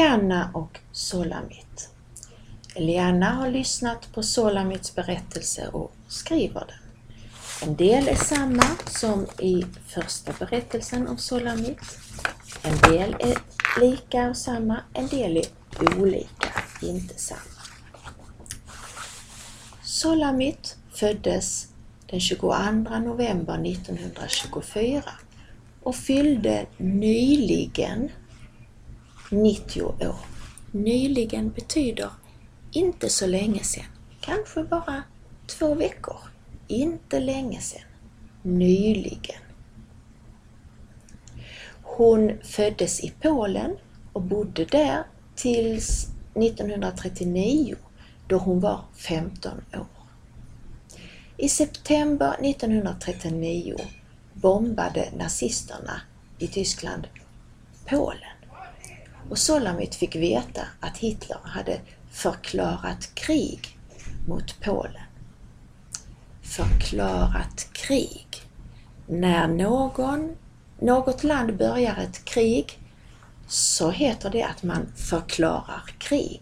Eliana och Solamit. Eliana har lyssnat på Solamits berättelse och skriver den. En del är samma som i första berättelsen om Solamit. En del är lika och samma, en del är olika, inte samma. Solamit föddes den 22 november 1924 och fyllde nyligen 90 år. Nyligen betyder inte så länge sedan, kanske bara två veckor. Inte länge sedan. Nyligen. Hon föddes i Polen och bodde där tills 1939 då hon var 15 år. I september 1939 bombade nazisterna i Tyskland Polen. Och Solamit fick veta att Hitler hade förklarat krig mot Polen. Förklarat krig. När någon, något land börjar ett krig så heter det att man förklarar krig.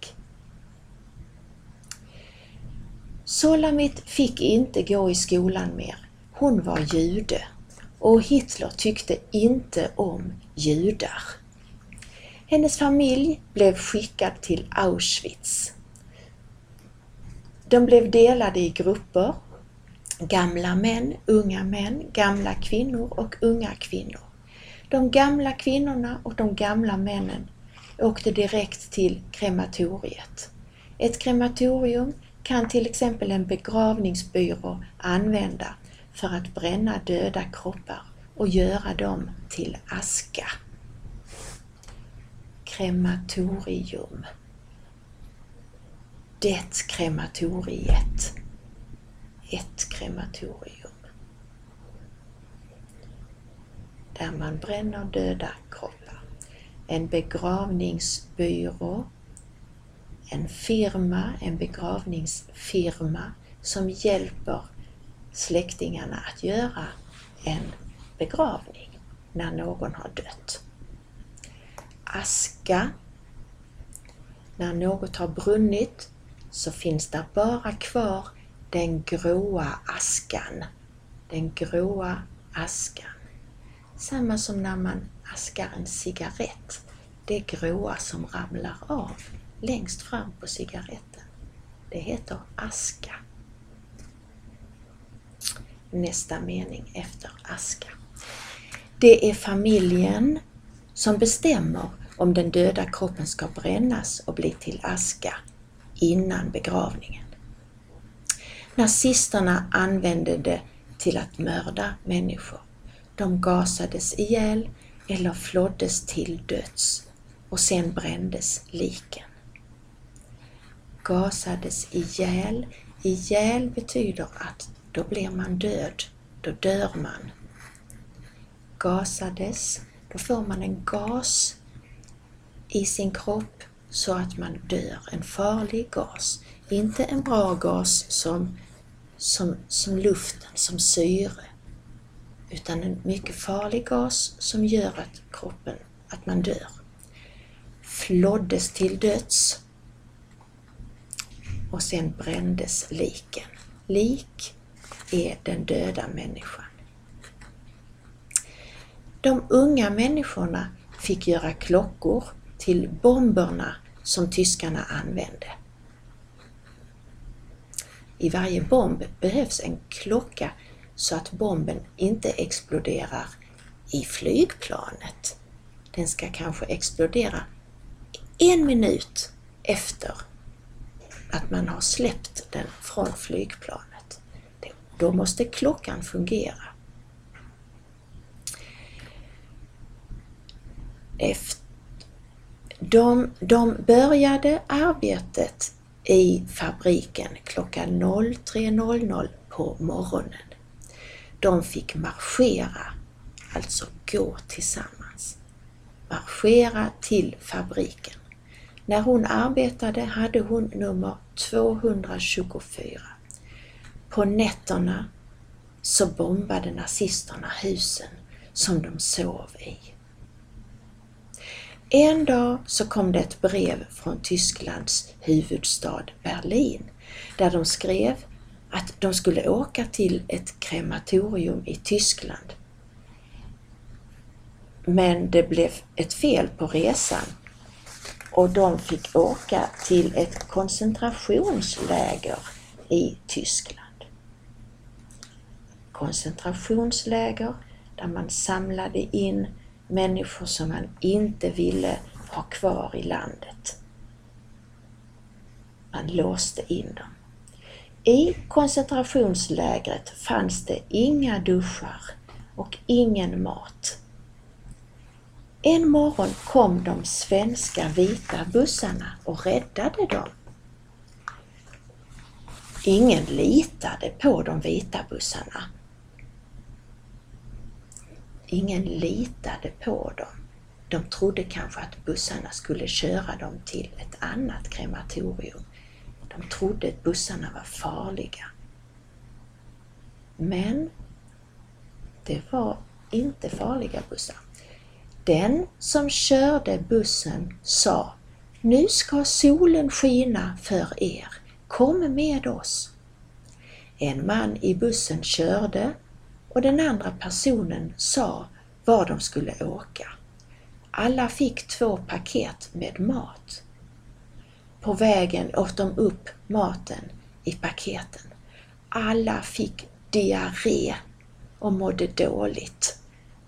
Solamit fick inte gå i skolan mer. Hon var jude och Hitler tyckte inte om judar. Hennes familj blev skickad till Auschwitz. De blev delade i grupper. Gamla män, unga män, gamla kvinnor och unga kvinnor. De gamla kvinnorna och de gamla männen åkte direkt till krematoriet. Ett krematorium kan till exempel en begravningsbyrå använda för att bränna döda kroppar och göra dem till aska. Krematorium. Det krematoriet. Ett krematorium. Där man bränner döda kroppar. En begravningsbyrå en firma, en begravningsfirma som hjälper släktingarna att göra en begravning när någon har dött. Aska. När något har brunnit så finns det bara kvar den gråa askan. Den gråa askan. Samma som när man askar en cigarett. Det gråa som ramlar av längst fram på cigaretten. Det heter aska. Nästa mening efter aska. Det är familjen som bestämmer om den döda kroppen ska brännas och bli till aska innan begravningen. Nazisterna använde det till att mörda människor. De gasades ihjäl eller flåddes till döds och sen brändes liken gasades ihjäl. Ihjäl betyder att då blir man död, då dör man. Gasades, då får man en gas i sin kropp så att man dör. En farlig gas. Inte en bra gas som, som, som luften, som syre. Utan en mycket farlig gas som gör att kroppen, att man dör. Flåddes till döds och sen brändes liken. Lik är den döda människan. De unga människorna fick göra klockor till bomberna som tyskarna använde. I varje bomb behövs en klocka så att bomben inte exploderar i flygplanet. Den ska kanske explodera en minut efter att man har släppt den från flygplanet. Då måste klockan fungera. De, de började arbetet i fabriken klockan 03.00 på morgonen. De fick marschera, alltså gå tillsammans. Marschera till fabriken. När hon arbetade hade hon nummer 224. På nätterna så bombade nazisterna husen som de sov i. En dag så kom det ett brev från Tysklands huvudstad Berlin där de skrev att de skulle åka till ett krematorium i Tyskland. Men det blev ett fel på resan och de fick åka till ett koncentrationsläger i Tyskland. Koncentrationsläger där man samlade in människor som man inte ville ha kvar i landet. Man låste in dem. I koncentrationslägret fanns det inga duschar och ingen mat. En morgon kom de svenska vita bussarna och räddade dem. Ingen litade på de vita bussarna. Ingen litade på dem. De trodde kanske att bussarna skulle köra dem till ett annat krematorium. De trodde att bussarna var farliga. Men det var inte farliga bussar. Den som körde bussen sa Nu ska solen skina för er. Kom med oss. En man i bussen körde och den andra personen sa var de skulle åka. Alla fick två paket med mat. På vägen åt de upp maten i paketen. Alla fick diarré och mådde dåligt.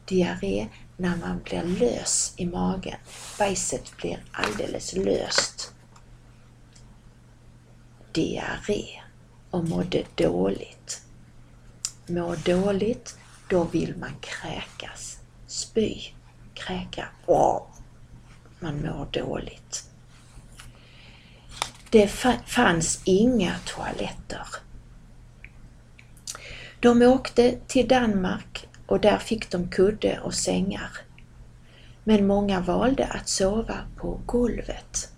Diarré när man blir lös i magen. Bajset blir alldeles löst. Diarré och mådde dåligt. Mår dåligt, då vill man kräkas. Spy, kräka. Man mår dåligt. Det fanns inga toaletter. De åkte till Danmark och där fick de kudde och sängar. Men många valde att sova på golvet.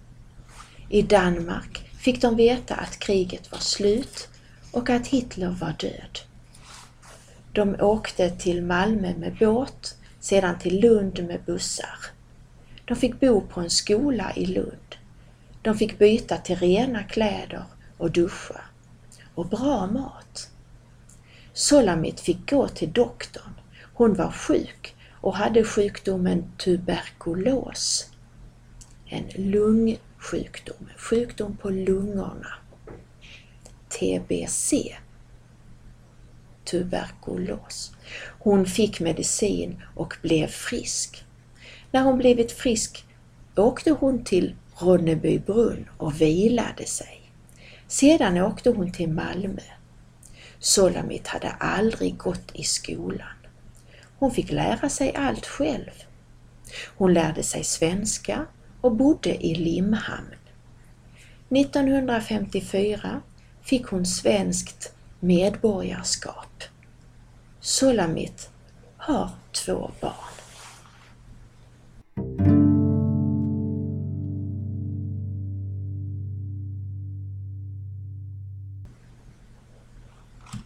I Danmark fick de veta att kriget var slut och att Hitler var död. De åkte till Malmö med båt, sedan till Lund med bussar. De fick bo på en skola i Lund. De fick byta till rena kläder och duscha. Och bra mat. Solamit fick gå till doktorn. Hon var sjuk och hade sjukdomen tuberkulos. En lungsjukdom, sjukdom på lungorna. TBC. Tuberkulos. Hon fick medicin och blev frisk. När hon blivit frisk åkte hon till Ronnebybrunn och vilade sig. Sedan åkte hon till Malmö. Solamit hade aldrig gått i skolan. Hon fick lära sig allt själv. Hon lärde sig svenska och bodde i Limhamn. 1954 fick hon svenskt medborgarskap. Solamit har två barn.